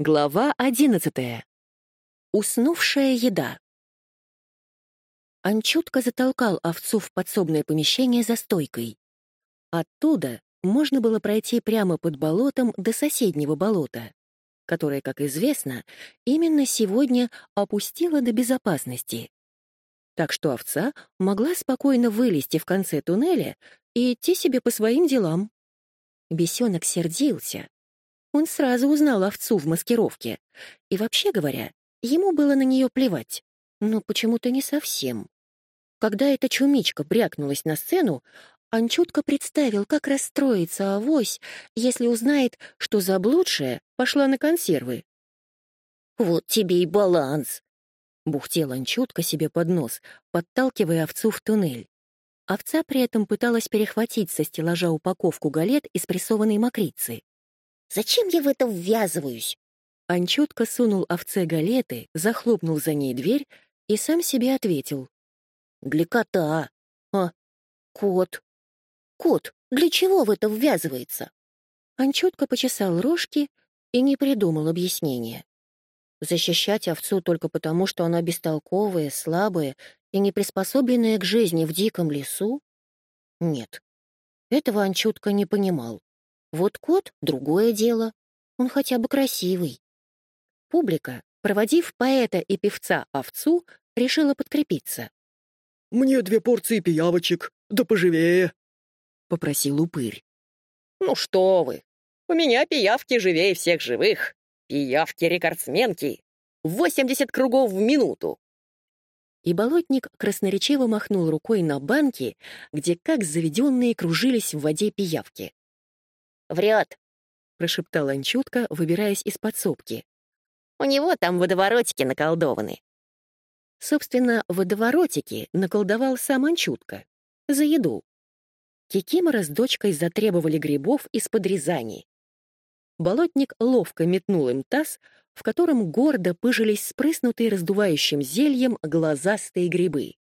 Глава одиннадцатая. Уснувшая еда. Анчутка затолкал овцу в подсобное помещение за стойкой. Оттуда можно было пройти прямо под болотом до соседнего болота, которое, как известно, именно сегодня опустило до безопасности. Так что овца могла спокойно вылезти в конце туннеля и идти себе по своим делам. Бесенок сердился. Он сразу узнал овцу в маскировке. И вообще говоря, ему было на нее плевать. Но почему-то не совсем. Когда эта чумичка брякнулась на сцену, он чутко представил, как расстроится авось, если узнает, что заблудшая пошла на консервы. «Вот тебе и баланс!» — бухтел он чутко себе под нос, подталкивая овцу в туннель. Овца при этом пыталась перехватить со стеллажа упаковку галет из прессованной мокрицы. «Зачем я в это ввязываюсь?» Анчутка сунул овце галеты, захлопнул за ней дверь и сам себе ответил. «Для кота. А, кот. Кот, для чего в это ввязывается?» Анчутка почесал рожки и не придумал объяснения. Защищать овцу только потому, что она бестолковая, слабая и не приспособленная к жизни в диком лесу? Нет, этого Анчутка не понимал. Вот кот — другое дело, он хотя бы красивый. Публика, проводив поэта и певца овцу, решила подкрепиться. «Мне две порции пиявочек, да поживее», — попросил упырь. «Ну что вы, у меня пиявки живее всех живых. Пиявки-рекордсменки. 80 кругов в минуту. И болотник красноречиво махнул рукой на банки, где как заведенные кружились в воде пиявки. «Врет», — прошептал Анчутка, выбираясь из подсобки. «У него там водоворотики наколдованы». Собственно, водоворотики наколдовал сам Анчутка. За еду. Кикимора с дочкой затребовали грибов из-под Рязани. Болотник ловко метнул им таз, в котором гордо пыжились спрыснутые раздувающим зельем глазастые грибы.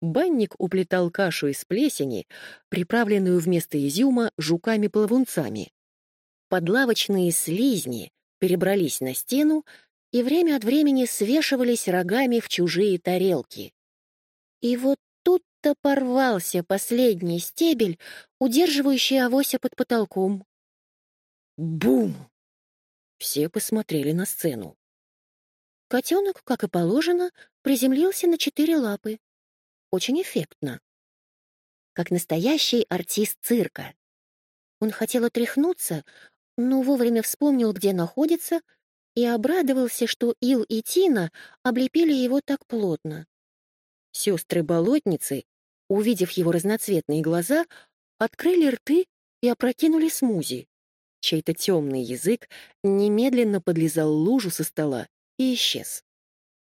Банник уплетал кашу из плесени, приправленную вместо изюма жуками-плавунцами. Подлавочные слизни перебрались на стену и время от времени свешивались рогами в чужие тарелки. И вот тут-то порвался последний стебель, удерживающий авося под потолком. Бум! Все посмотрели на сцену. Котенок, как и положено, приземлился на четыре лапы. Очень эффектно. Как настоящий артист цирка. Он хотел отряхнуться, но вовремя вспомнил, где находится, и обрадовался, что Ил и Тина облепили его так плотно. Сестры-болотницы, увидев его разноцветные глаза, открыли рты и опрокинули смузи. Чей-то темный язык немедленно подлезал лужу со стола и исчез.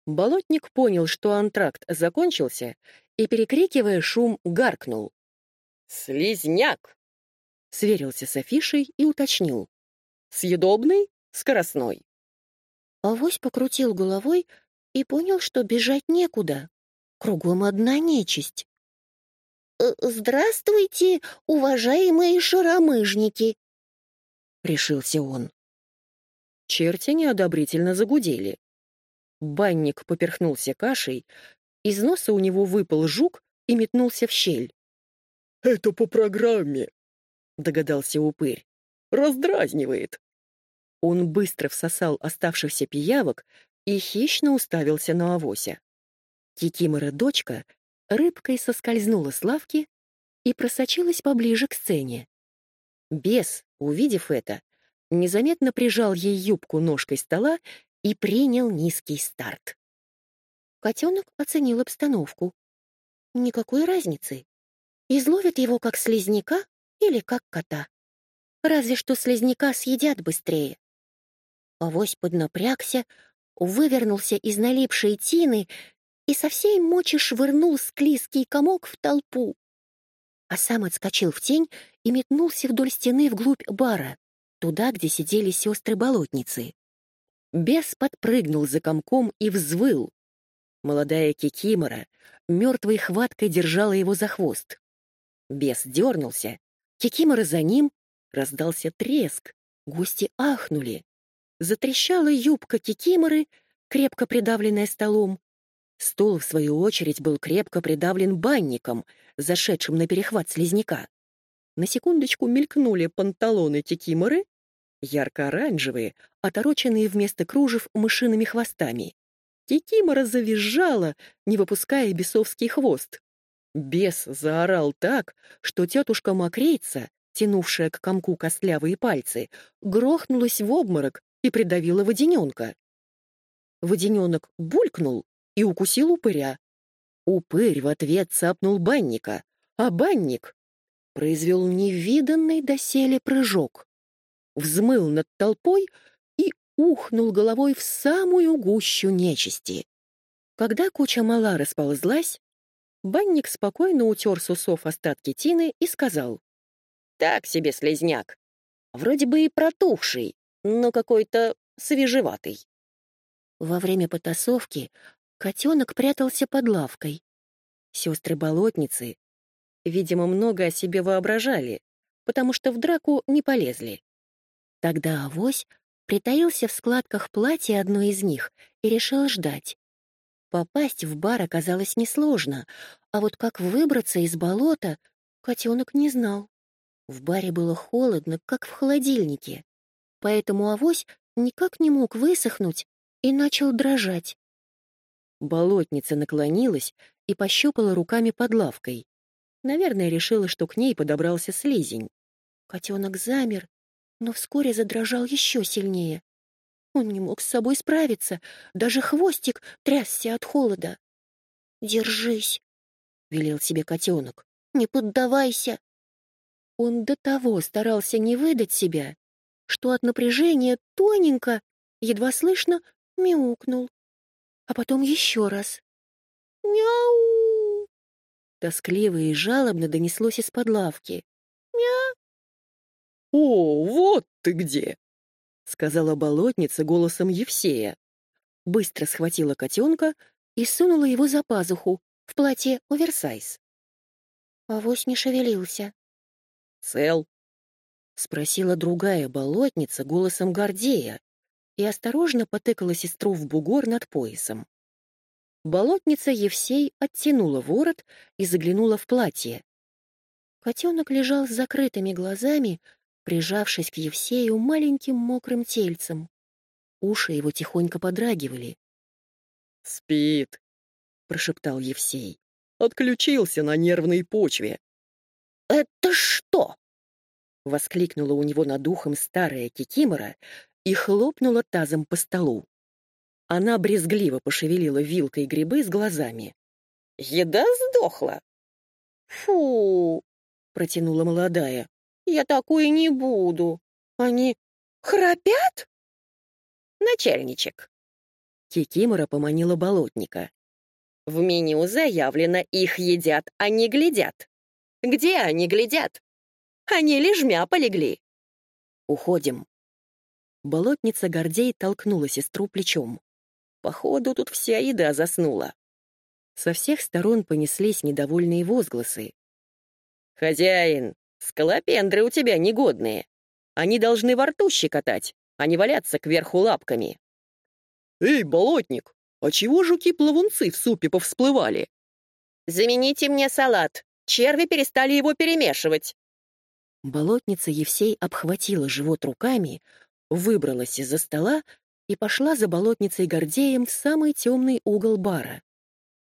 Болотник понял, что антракт закончился, и, перекрикивая шум, гаркнул. «Слизняк!» Сверился с афишей и уточнил. «Съедобный? Скоростной?» Авось покрутил головой и понял, что бежать некуда. Кругом одна нечисть. «Э, «Здравствуйте, уважаемые шаромыжники!» — решился он. Черти неодобрительно загудели. Банник поперхнулся кашей, из носа у него выпал жук и метнулся в щель. «Это по программе», — догадался упырь. «Раздразнивает». Он быстро всосал оставшихся пиявок и хищно уставился на авося. Кикимора-дочка рыбкой соскользнула с лавки и просочилась поближе к сцене. Бес, увидев это, незаметно прижал ей юбку ножкой стола и принял низкий старт. Котенок оценил обстановку. Никакой разницы. Изловят его как слизняка или как кота. Разве что слизняка съедят быстрее. Авось поднапрягся, вывернулся из налипшей тины и со всей мочи швырнул склизкий комок в толпу а сам отскочил в тень и метнулся вдоль стены вглубь бара, туда, где сидели сестры-болотницы. Бес подпрыгнул за комком и взвыл. Молодая кикимора мертвой хваткой держала его за хвост. Бес дернулся, кикимора за ним, раздался треск, гости ахнули. Затрещала юбка кикиморы, крепко придавленная столом. Стол, в свою очередь, был крепко придавлен банником, зашедшим на перехват слизняка. На секундочку мелькнули панталоны кикиморы, ярко-оранжевые, отороченные вместо кружев мышиными хвостами. Кикимора завизжала, не выпуская бесовский хвост. Бес заорал так, что тетушка Мокрейца, тянувшая к комку костлявые пальцы, грохнулась в обморок и придавила водяненка. Водяненок булькнул и укусил упыря. Упырь в ответ цапнул банника, а банник произвел невиданный доселе прыжок. Взмыл над толпой и ухнул головой в самую гущу нечисти. Когда куча мала расползлась, банник спокойно утер с усов остатки тины и сказал. «Так себе слезняк. Вроде бы и протухший, но какой-то свежеватый». Во время потасовки котенок прятался под лавкой. Сестры-болотницы, видимо, много о себе воображали, потому что в драку не полезли. Тогда авось притаился в складках платья одной из них и решил ждать. Попасть в бар оказалось несложно, а вот как выбраться из болота, котенок не знал. В баре было холодно, как в холодильнике, поэтому авось никак не мог высохнуть и начал дрожать. Болотница наклонилась и пощупала руками под лавкой. Наверное, решила, что к ней подобрался слизень. Котенок замер, но вскоре задрожал еще сильнее. Он не мог с собой справиться, даже хвостик трясся от холода. «Держись», — велел себе котенок, — «не поддавайся». Он до того старался не выдать себя, что от напряжения тоненько, едва слышно, мяукнул. А потом еще раз. «Мяу!» Тоскливо и жалобно донеслось из-под лавки. «О, вот ты где!» — сказала болотница голосом Евсея. Быстро схватила котенка и сунула его за пазуху в платье оверсайз. Авось не шевелился. «Цел?» — спросила другая болотница голосом Гордея и осторожно потыкала сестру в бугор над поясом. Болотница Евсей оттянула ворот и заглянула в платье. Котенок лежал с закрытыми глазами, прижавшись к Евсею маленьким мокрым тельцем. Уши его тихонько подрагивали. «Спит», — прошептал Евсей. «Отключился на нервной почве». «Это что?» — воскликнула у него над ухом старая кикимора и хлопнула тазом по столу. Она брезгливо пошевелила вилкой грибы с глазами. «Еда сдохла!» «Фу!» — протянула молодая. Я такое не буду. Они храпят? Начальничек. Кикимора поманила болотника. В меню заявлено, их едят, а не глядят. Где они глядят? Они лежмя полегли. Уходим. Болотница Гордей толкнула сестру плечом. Походу, тут вся еда заснула. Со всех сторон понеслись недовольные возгласы. «Хозяин, Скалопендры у тебя негодные. Они должны во рту щекотать, а не валяться кверху лапками. Эй, болотник, а чего жуки-плавунцы в супе повсплывали? Замените мне салат. Черви перестали его перемешивать. Болотница Евсей обхватила живот руками, выбралась из-за стола и пошла за болотницей Гордеем в самый темный угол бара.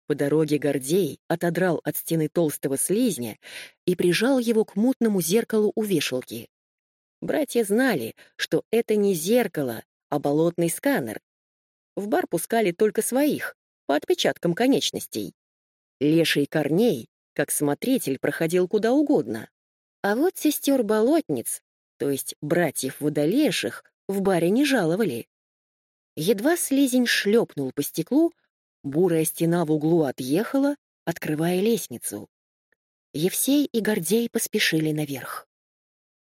По дороге Гордей отодрал от стены толстого слизня и прижал его к мутному зеркалу у вешалки. Братья знали, что это не зеркало, а болотный сканер. В бар пускали только своих, по отпечаткам конечностей. Леший Корней, как смотритель, проходил куда угодно. А вот сестер-болотниц, то есть братьев водолеших, в баре не жаловали. Едва слизень шлепнул по стеклу, Бурая стена в углу отъехала, открывая лестницу. Евсей и Гордей поспешили наверх.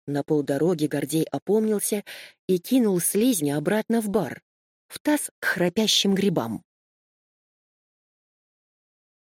На полдороги Гордей опомнился и кинул слизня обратно в бар, в таз к храпящим грибам.